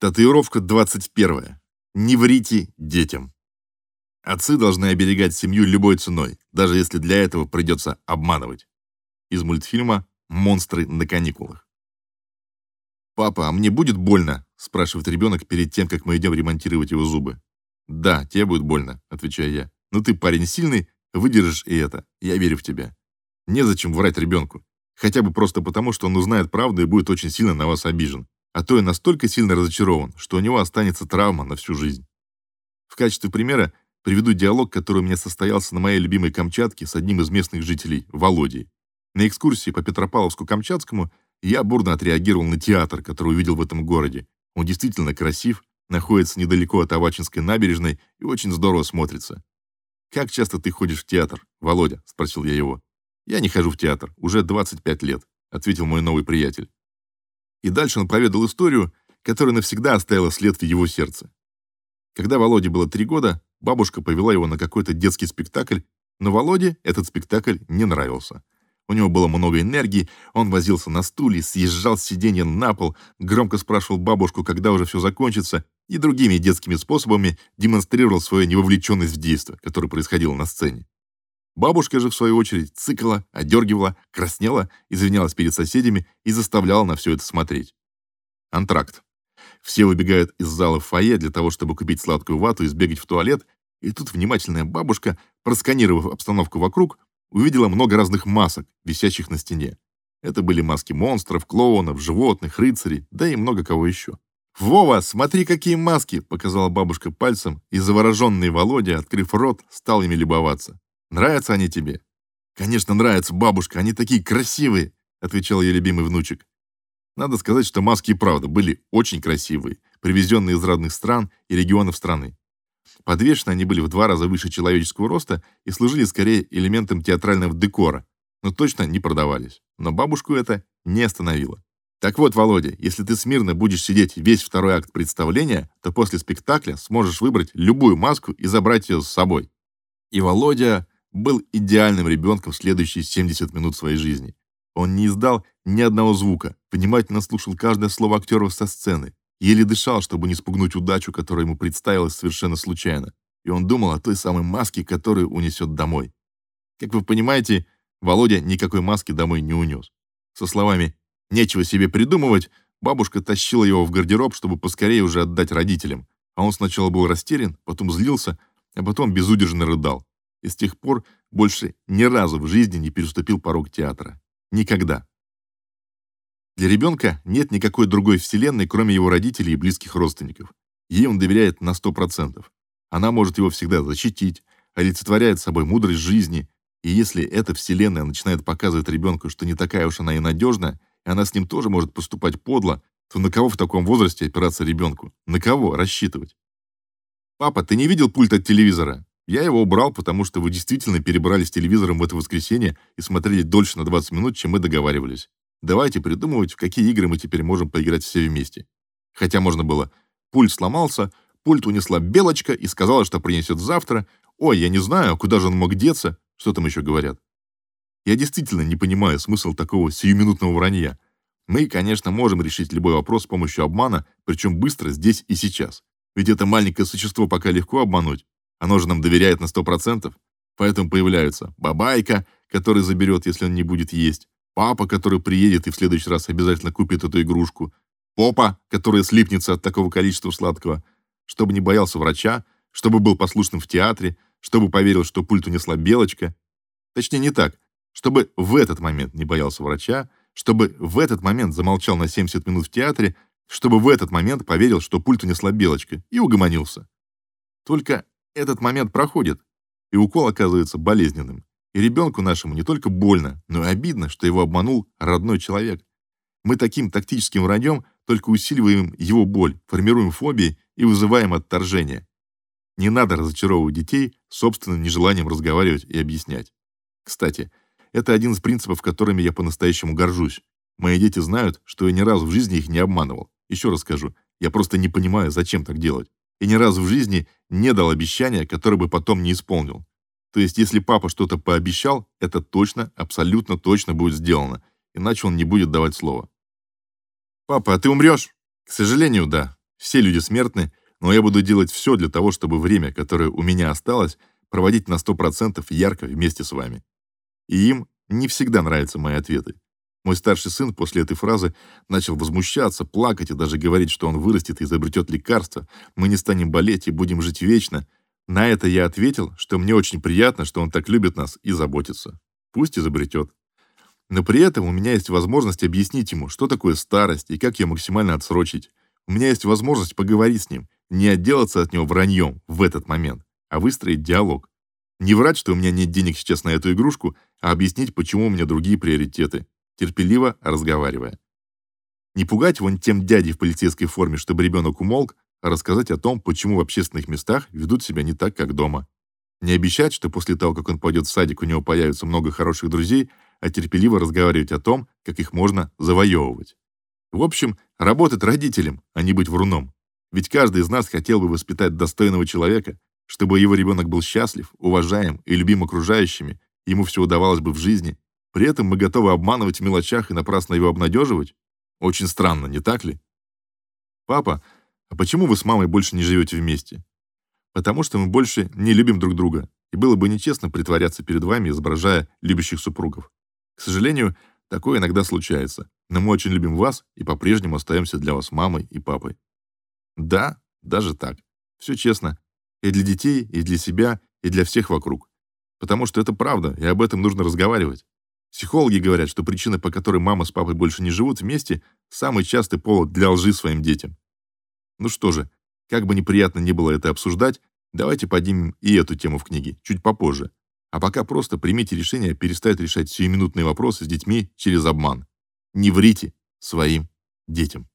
Татуировка 21. Не врите детям. Отцы должны оберегать семью любой ценой, даже если для этого придется обманывать. Из мультфильма «Монстры на каникулах». «Папа, а мне будет больно?» – спрашивает ребенок перед тем, как мы идем ремонтировать его зубы. «Да, тебе будет больно», – отвечаю я. «Но ты парень сильный, выдержишь и это. Я верю в тебя». Незачем врать ребенку. Хотя бы просто потому, что он узнает правду и будет очень сильно на вас обижен а то и настолько сильно разочарован, что у него останется травма на всю жизнь. В качестве примера приведу диалог, который у меня состоялся на моей любимой Камчатке с одним из местных жителей, Володей. На экскурсии по Петропавловску-Камчатскому я бурно отреагировал на театр, который увидел в этом городе. Он действительно красив, находится недалеко от Авачинской набережной и очень здорово смотрится. «Как часто ты ходишь в театр, Володя?» – спросил я его. «Я не хожу в театр, уже 25 лет», – ответил мой новый приятель. И дальше он поведал историю, которая навсегда оставила след в его сердце. Когда Володе было три года, бабушка повела его на какой-то детский спектакль, но Володе этот спектакль не нравился. У него было много энергии, он возился на стуле, съезжал с сиденья на пол, громко спрашивал бабушку, когда уже все закончится, и другими детскими способами демонстрировал свою невовлеченность в действо, которое происходило на сцене. Бабушка же, в свою очередь, цыкала, одергивала, краснела, извинялась перед соседями и заставляла на все это смотреть. Антракт. Все выбегают из зала в фойе для того, чтобы купить сладкую вату и сбегать в туалет, и тут внимательная бабушка, просканировав обстановку вокруг, увидела много разных масок, висящих на стене. Это были маски монстров, клоунов, животных, рыцарей, да и много кого еще. «Вова, смотри, какие маски!» — показала бабушка пальцем, и завороженный Володя, открыв рот, стал ими любоваться. Нравятся они тебе? Конечно, нравятся, бабушка, они такие красивые, отвечал ее любимый внучек. Надо сказать, что маски и правда были очень красивые, привезенные из разных стран и регионов страны. Подвешены они были в два раза выше человеческого роста и служили скорее элементом театрального декора, но точно не продавались. Но бабушку это не остановило. Так вот, Володя, если ты смирно будешь сидеть весь второй акт представления, то после спектакля сможешь выбрать любую маску и забрать ее с собой. И Володя был идеальным ребенком следующие 70 минут своей жизни. Он не издал ни одного звука, внимательно слушал каждое слово актеров со сцены, еле дышал, чтобы не спугнуть удачу, которая ему представилась совершенно случайно. И он думал о той самой маске, которую унесет домой. Как вы понимаете, Володя никакой маски домой не унес. Со словами «нечего себе придумывать», бабушка тащила его в гардероб, чтобы поскорее уже отдать родителям. А он сначала был растерян, потом злился, а потом безудержно рыдал и с тех пор больше ни разу в жизни не переступил порог театра. Никогда. Для ребенка нет никакой другой вселенной, кроме его родителей и близких родственников. Ей он доверяет на 100%. Она может его всегда защитить, олицетворяет собой мудрость жизни, и если эта вселенная начинает показывать ребенку, что не такая уж она и надежная, и она с ним тоже может поступать подло, то на кого в таком возрасте опираться ребенку? На кого рассчитывать? «Папа, ты не видел пульт от телевизора?» Я его убрал, потому что вы действительно перебрали с телевизором в это воскресенье и смотрели дольше на 20 минут, чем мы договаривались. Давайте придумывать, в какие игры мы теперь можем поиграть все вместе. Хотя можно было. Пульт сломался, пульт унесла Белочка и сказала, что принесет завтра. Ой, я не знаю, куда же он мог деться, что там еще говорят. Я действительно не понимаю смысл такого сиюминутного вранья. Мы, конечно, можем решить любой вопрос с помощью обмана, причем быстро, здесь и сейчас. Ведь это маленькое существо пока легко обмануть, оно же нам доверяет на сто процентов. Поэтому появляются бабайка, который заберет, если он не будет есть, папа, который приедет и в следующий раз обязательно купит эту игрушку, попа, который слипнется от такого количества сладкого, чтобы не боялся врача, чтобы был послушным в театре, чтобы поверил, что пульт унесла белочка. Точнее, не так. Чтобы в этот момент не боялся врача, чтобы в этот момент замолчал на 70 минут в театре, чтобы в этот момент поверил, что пульт унесла белочка, и угомонился. Только этот момент проходит, и укол оказывается болезненным. И ребенку нашему не только больно, но и обидно, что его обманул родной человек. Мы таким тактическим враньем только усиливаем его боль, формируем фобии и вызываем отторжение. Не надо разочаровывать детей собственным нежеланием разговаривать и объяснять. Кстати, это один из принципов, которыми я по-настоящему горжусь. Мои дети знают, что я ни разу в жизни их не обманывал. Еще раз скажу, я просто не понимаю, зачем так делать и ни разу в жизни не дал обещания, которое бы потом не исполнил. То есть, если папа что-то пообещал, это точно, абсолютно точно будет сделано, иначе он не будет давать слова. «Папа, а ты умрешь?» «К сожалению, да. Все люди смертны, но я буду делать все для того, чтобы время, которое у меня осталось, проводить на 100% ярко вместе с вами. И им не всегда нравятся мои ответы. Мой старший сын после этой фразы начал возмущаться, плакать и даже говорить, что он вырастет и изобретет лекарство, мы не станем болеть и будем жить вечно. На это я ответил, что мне очень приятно, что он так любит нас и заботится. Пусть изобретет. Но при этом у меня есть возможность объяснить ему, что такое старость и как ее максимально отсрочить. У меня есть возможность поговорить с ним, не отделаться от него враньем в этот момент, а выстроить диалог. Не врать, что у меня нет денег сейчас на эту игрушку, а объяснить, почему у меня другие приоритеты, терпеливо разговаривая. Не пугать вон тем дядей в полицейской форме, чтобы ребенок умолк, а рассказать о том, почему в общественных местах ведут себя не так, как дома. Не обещать, что после того, как он пойдет в садик, у него появится много хороших друзей, а терпеливо разговаривать о том, как их можно завоевывать. В общем, работать родителем, а не быть вруном. Ведь каждый из нас хотел бы воспитать достойного человека, чтобы его ребенок был счастлив, уважаем и любим окружающими, ему все удавалось бы в жизни. При этом мы готовы обманывать в мелочах и напрасно его обнадеживать? Очень странно, не так ли? Папа, а почему вы с мамой больше не живете вместе? Потому что мы больше не любим друг друга, и было бы нечестно притворяться перед вами, изображая любящих супругов. К сожалению, такое иногда случается, но мы очень любим вас и по-прежнему остаемся для вас мамой и папой. Да, даже так. Все честно. И для детей, и для себя, и для всех вокруг. Потому что это правда, и об этом нужно разговаривать. Психологи говорят, что причина, по которой мама с папой больше не живут вместе, самый частый повод для лжи своим детям. Ну что же, как бы неприятно ни было это обсуждать, давайте поднимем и эту тему в книге чуть попозже. А пока просто примите решение перестать решать сиюминутные вопросы с детьми через обман. Не врите своим детям.